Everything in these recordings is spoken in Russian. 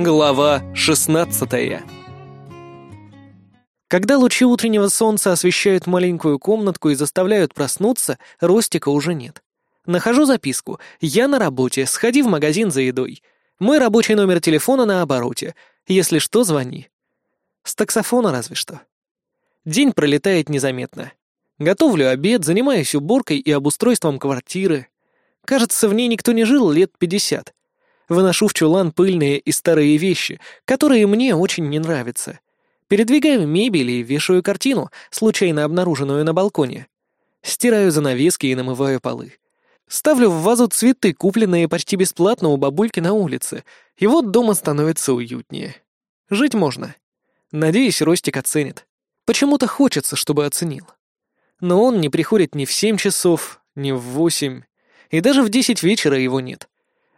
Глава 16 Когда лучи утреннего солнца освещают маленькую комнатку и заставляют проснуться, Ростика уже нет. Нахожу записку. Я на работе, сходи в магазин за едой. Мой рабочий номер телефона на обороте. Если что, звони. С таксофона разве что. День пролетает незаметно. Готовлю обед, занимаюсь уборкой и обустройством квартиры. Кажется, в ней никто не жил лет пятьдесят. Выношу в чулан пыльные и старые вещи, которые мне очень не нравятся. Передвигаю мебель и вешаю картину, случайно обнаруженную на балконе. Стираю занавески и намываю полы. Ставлю в вазу цветы, купленные почти бесплатно у бабульки на улице, и вот дома становится уютнее. Жить можно. Надеюсь, Ростик оценит. Почему-то хочется, чтобы оценил. Но он не приходит ни в семь часов, ни в восемь, и даже в десять вечера его нет.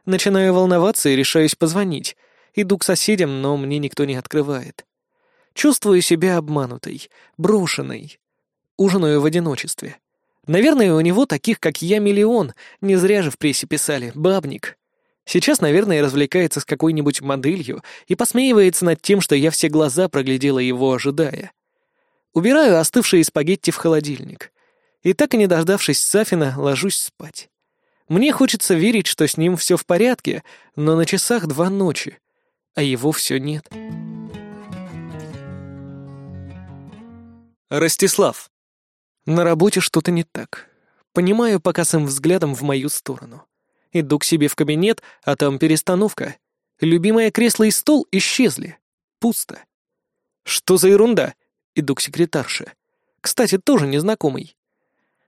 Начинаю волноваться и решаюсь позвонить. Иду к соседям, но мне никто не открывает. Чувствую себя обманутой, брошенной. Ужинаю в одиночестве. Наверное, у него таких, как я, миллион. Не зря же в прессе писали «бабник». Сейчас, наверное, развлекается с какой-нибудь моделью и посмеивается над тем, что я все глаза проглядела его, ожидая. Убираю остывшие спагетти в холодильник. И так и не дождавшись Сафина, ложусь спать. Мне хочется верить, что с ним все в порядке, но на часах два ночи, а его все нет. Ростислав. На работе что-то не так. Понимаю по косым взглядом в мою сторону. Иду к себе в кабинет, а там перестановка. Любимое кресло и стол исчезли. Пусто. Что за ерунда? Иду к секретарше. Кстати, тоже незнакомый.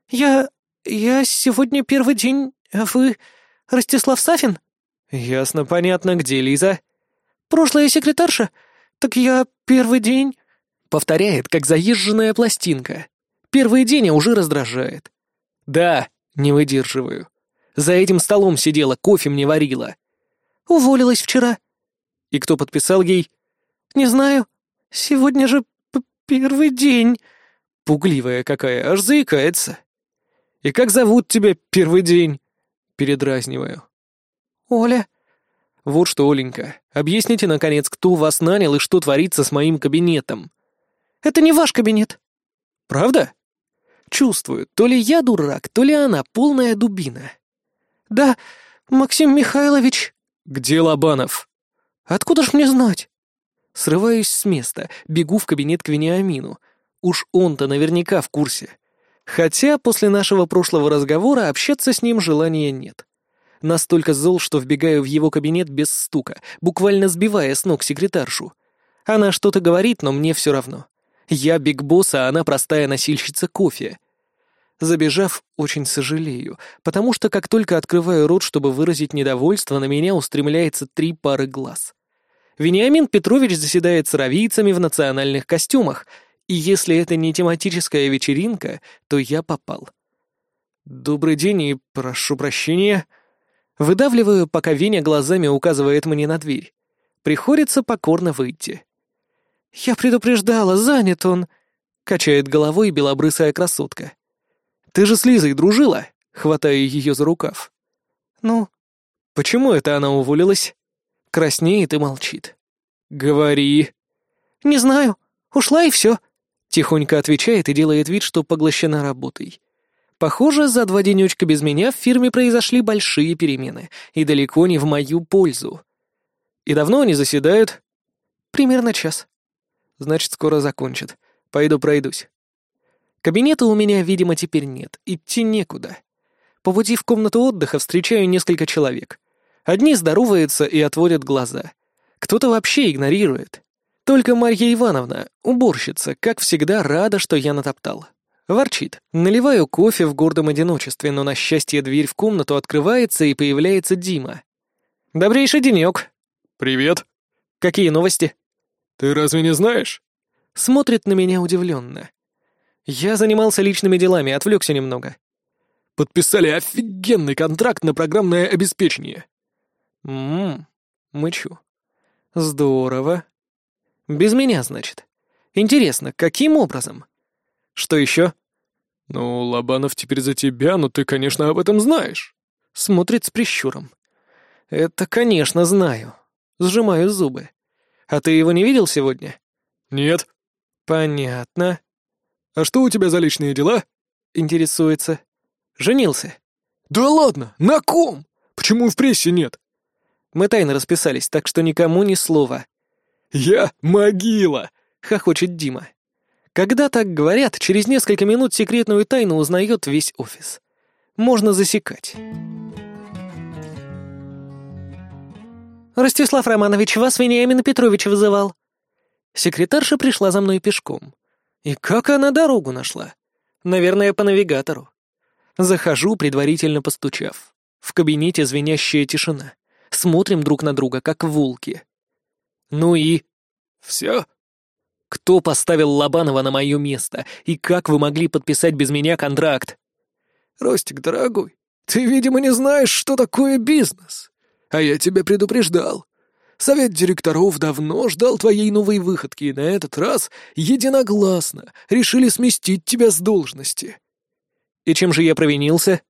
«Я... я сегодня первый день... А вы... Ростислав Сафин?» «Ясно, понятно. Где Лиза?» «Прошлая секретарша? Так я первый день...» Повторяет, как заезженная пластинка. Первый день а уже раздражает. Да, не выдерживаю. За этим столом сидела, кофе мне варила. Уволилась вчера. И кто подписал ей? Не знаю. Сегодня же первый день. Пугливая какая, аж заикается. И как зовут тебя первый день? Передразниваю. Оля. Вот что, Оленька, объясните, наконец, кто вас нанял и что творится с моим кабинетом. Это не ваш кабинет. Правда? Чувствую, то ли я дурак, то ли она полная дубина. Да, Максим Михайлович... Где Лобанов? Откуда ж мне знать? Срываюсь с места, бегу в кабинет к Вениамину. Уж он-то наверняка в курсе. Хотя после нашего прошлого разговора общаться с ним желания нет. Настолько зол, что вбегаю в его кабинет без стука, буквально сбивая с ног секретаршу. Она что-то говорит, но мне все равно. Я биг босс, а она простая носильщица кофе. Забежав, очень сожалею, потому что как только открываю рот, чтобы выразить недовольство, на меня устремляется три пары глаз. Вениамин Петрович заседает с равийцами в национальных костюмах, и если это не тематическая вечеринка, то я попал. «Добрый день и прошу прощения». Выдавливаю, пока Веня глазами указывает мне на дверь. Приходится покорно выйти. «Я предупреждала, занят он», — качает головой белобрысая красотка. «Ты же с Лизой дружила?» — хватаю ее за рукав. «Ну?» «Почему это она уволилась?» Краснеет и молчит. «Говори». «Не знаю. Ушла и все», — тихонько отвечает и делает вид, что поглощена работой. Похоже, за два денечка без меня в фирме произошли большие перемены, и далеко не в мою пользу. И давно они заседают? Примерно час. Значит, скоро закончат. Пойду пройдусь. Кабинета у меня, видимо, теперь нет. Идти некуда. По пути в комнату отдыха встречаю несколько человек. Одни здороваются и отводят глаза. Кто-то вообще игнорирует. Только Марья Ивановна, уборщица, как всегда рада, что я натоптал. Ворчит. Наливаю кофе в гордом одиночестве, но на счастье дверь в комнату открывается и появляется Дима. «Добрейший денек!» «Привет!» «Какие новости?» «Ты разве не знаешь?» Смотрит на меня удивленно. Я занимался личными делами, отвлекся немного. Подписали офигенный контракт на программное обеспечение. Ммм, мычу. Здорово. Без меня, значит. Интересно, каким образом? Что еще? Ну, Лобанов теперь за тебя, но ты, конечно, об этом знаешь. Смотрит с прищуром. Это, конечно, знаю. Сжимаю зубы. «А ты его не видел сегодня?» «Нет». «Понятно». «А что у тебя за личные дела?» Интересуется. «Женился». «Да ладно, на ком? Почему в прессе нет?» Мы тайно расписались, так что никому ни слова. «Я могила!» — хохочет Дима. Когда так говорят, через несколько минут секретную тайну узнает весь офис. Можно засекать. «Ростислав Романович, вас Вениамин Петрович вызывал». Секретарша пришла за мной пешком. И как она дорогу нашла? Наверное, по навигатору. Захожу, предварительно постучав. В кабинете звенящая тишина. Смотрим друг на друга, как волки. Ну и... Все? Кто поставил Лобанова на мое место? И как вы могли подписать без меня контракт? Ростик, дорогой, ты, видимо, не знаешь, что такое бизнес. А я тебя предупреждал. Совет директоров давно ждал твоей новой выходки, и на этот раз единогласно решили сместить тебя с должности. И чем же я провинился?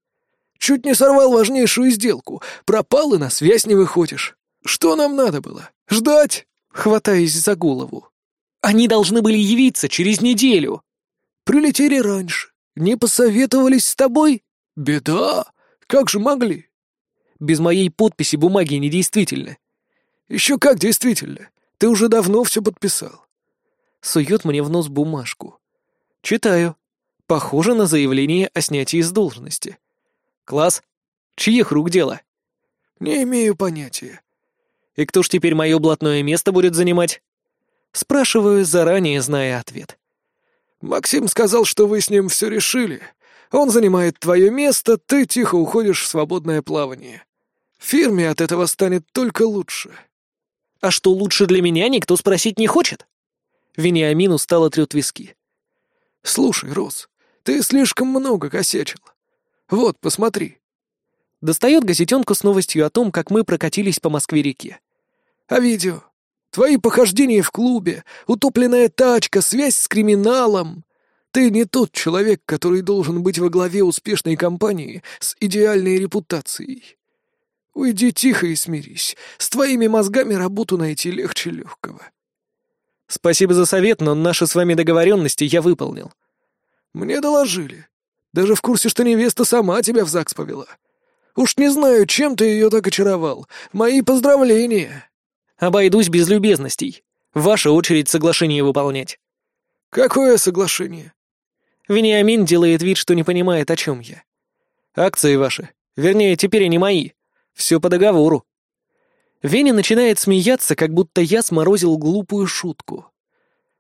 Чуть не сорвал важнейшую сделку. Пропал и на связь не выходишь. Что нам надо было? Ждать? Хватаясь за голову. Они должны были явиться через неделю. Прилетели раньше. Не посоветовались с тобой? Беда. Как же могли? Без моей подписи бумаги недействительны. Еще как действительно. Ты уже давно все подписал. Сует мне в нос бумажку. Читаю. Похоже на заявление о снятии с должности. Класс. Чьих рук дело? Не имею понятия. И кто ж теперь мое блатное место будет занимать? Спрашиваю, заранее зная ответ. Максим сказал, что вы с ним все решили. Он занимает твое место, ты тихо уходишь в свободное плавание. Фирме от этого станет только лучше. А что лучше для меня, никто спросить не хочет? Вениамин устало трет виски. Слушай, Рос, ты слишком много косячил. Вот, посмотри. Достает газетенку с новостью о том, как мы прокатились по Москве-реке. А видео? Твои похождения в клубе, утопленная тачка, связь с криминалом. Ты не тот человек, который должен быть во главе успешной компании с идеальной репутацией. Уйди тихо и смирись. С твоими мозгами работу найти легче легкого. Спасибо за совет, но наши с вами договоренности я выполнил. Мне доложили. Даже в курсе, что невеста сама тебя в ЗАГС повела. Уж не знаю, чем ты ее так очаровал. Мои поздравления. Обойдусь без любезностей. Ваша очередь соглашение выполнять. Какое соглашение? Вениамин делает вид, что не понимает, о чем я. Акции ваши. Вернее, теперь они мои. Все по договору. Веня начинает смеяться, как будто я сморозил глупую шутку.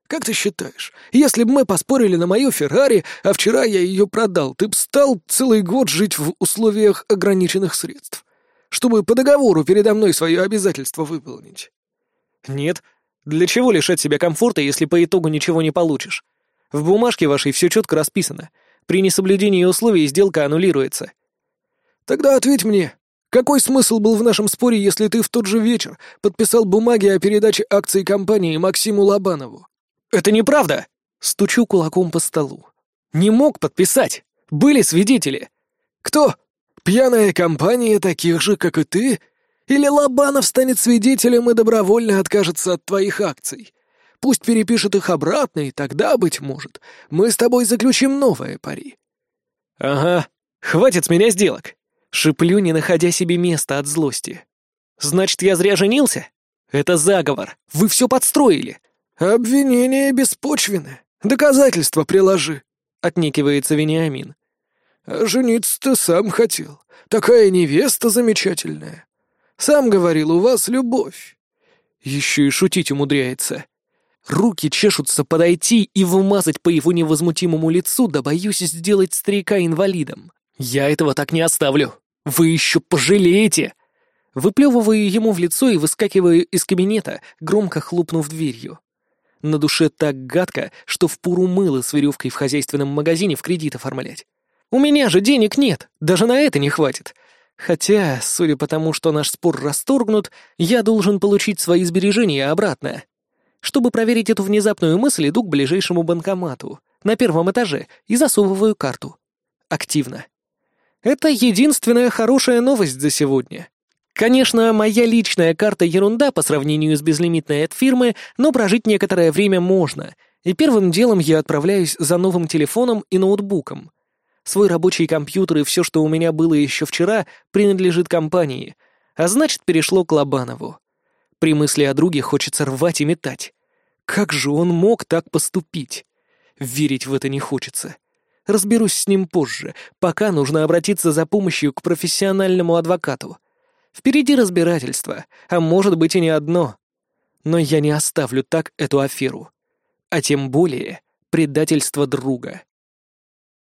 «Как ты считаешь, если бы мы поспорили на мою Феррари, а вчера я ее продал, ты б стал целый год жить в условиях ограниченных средств, чтобы по договору передо мной свое обязательство выполнить?» «Нет. Для чего лишать себя комфорта, если по итогу ничего не получишь? В бумажке вашей все четко расписано. При несоблюдении условий сделка аннулируется». «Тогда ответь мне, какой смысл был в нашем споре, если ты в тот же вечер подписал бумаги о передаче акций компании Максиму Лобанову? Это неправда! Стучу кулаком по столу. Не мог подписать. Были свидетели. Кто? Пьяная компания таких же, как и ты? Или Лобанов станет свидетелем и добровольно откажется от твоих акций? Пусть перепишет их обратно, и тогда, быть может, мы с тобой заключим новое пари. Ага, хватит с меня сделок. Шиплю, не находя себе места от злости. «Значит, я зря женился? Это заговор. Вы все подстроили». «Обвинения беспочвены. Доказательства приложи», — отникивается Вениамин. «А жениться ты сам хотел. Такая невеста замечательная. Сам говорил, у вас любовь». Еще и шутить умудряется. Руки чешутся подойти и вымазать по его невозмутимому лицу, да боюсь сделать старика инвалидом. Я этого так не оставлю. Вы еще пожалеете!» Выплевываю ему в лицо и выскакиваю из кабинета, громко хлопнув дверью. На душе так гадко, что впору мыло с веревкой в хозяйственном магазине в кредит оформлять. У меня же денег нет, даже на это не хватит. Хотя, судя по тому, что наш спор расторгнут, я должен получить свои сбережения обратно. Чтобы проверить эту внезапную мысль, иду к ближайшему банкомату, на первом этаже, и засовываю карту. Активно. Это единственная хорошая новость за сегодня. Конечно, моя личная карта ерунда по сравнению с безлимитной от фирмы, но прожить некоторое время можно, и первым делом я отправляюсь за новым телефоном и ноутбуком. Свой рабочий компьютер и все, что у меня было еще вчера, принадлежит компании, а значит, перешло к Лобанову. При мысли о друге хочется рвать и метать. Как же он мог так поступить? Верить в это не хочется. Разберусь с ним позже, пока нужно обратиться за помощью к профессиональному адвокату. Впереди разбирательство, а может быть и не одно. Но я не оставлю так эту аферу. А тем более предательство друга.